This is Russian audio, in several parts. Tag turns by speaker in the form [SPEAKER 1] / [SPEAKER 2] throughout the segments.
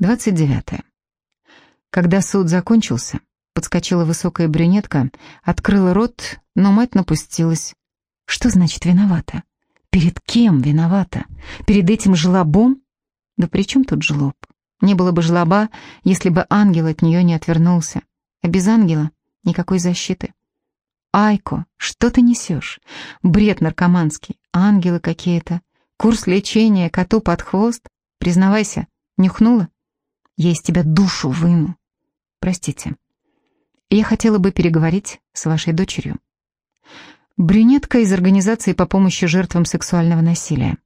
[SPEAKER 1] 29. Когда суд закончился, подскочила высокая брюнетка, открыла рот, но мать напустилась. Что значит виновата? Перед кем виновата? Перед этим жлобом? Да при чем тут жлоб? Не было бы жлоба, если бы ангел от нее не отвернулся. А без ангела никакой защиты. Айко, что ты несешь? Бред наркоманский, ангелы какие-то. Курс лечения коту под хвост? Признавайся, нюхнула? Я из тебя душу выну. Простите. Я хотела бы переговорить с вашей дочерью. Брюнетка из организации по помощи жертвам сексуального насилия.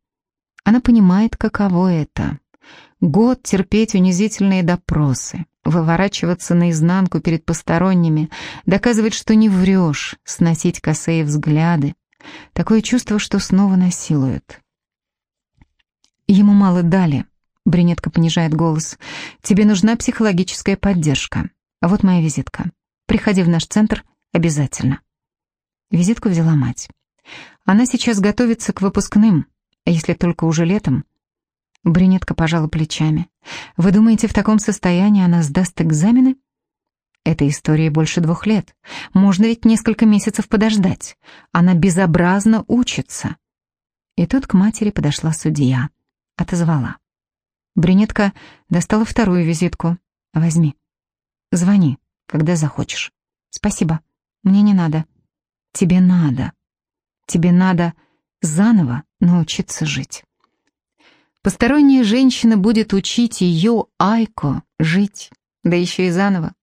[SPEAKER 1] Она понимает, каково это. Год терпеть унизительные допросы, выворачиваться наизнанку перед посторонними, доказывать, что не врешь, сносить косые взгляды. Такое чувство, что снова насилуют. Ему мало дали. Брюнетка понижает голос. Тебе нужна психологическая поддержка. Вот моя визитка. Приходи в наш центр обязательно. Визитку взяла мать. Она сейчас готовится к выпускным, если только уже летом. Брюнетка пожала плечами. «Вы думаете, в таком состоянии она сдаст экзамены?» Этой истории больше двух лет. Можно ведь несколько месяцев подождать. Она безобразно учится. И тут к матери подошла судья. Отозвала. Брюнетка достала вторую визитку. «Возьми. Звони, когда захочешь». «Спасибо. Мне не надо». «Тебе надо. Тебе надо заново научиться жить». Посторонняя женщина будет учить ее, Айко, жить, да еще и заново.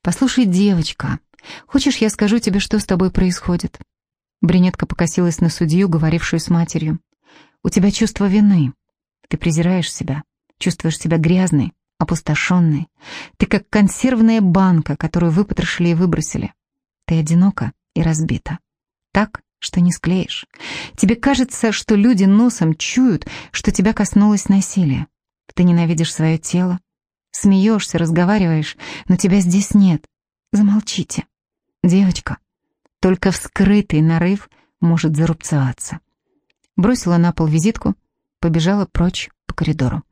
[SPEAKER 1] «Послушай, девочка, хочешь, я скажу тебе, что с тобой происходит?» Брюнетка покосилась на судью, говорившую с матерью. «У тебя чувство вины. Ты презираешь себя, чувствуешь себя грязной, опустошенной. Ты как консервная банка, которую выпотрошили и выбросили. Ты одинока и разбита. Так что не склеишь. Тебе кажется, что люди носом чуют, что тебя коснулось насилие. Ты ненавидишь свое тело, смеешься, разговариваешь, но тебя здесь нет. Замолчите. Девочка, только вскрытый нарыв может зарубцеваться. Бросила на пол визитку, побежала прочь по коридору.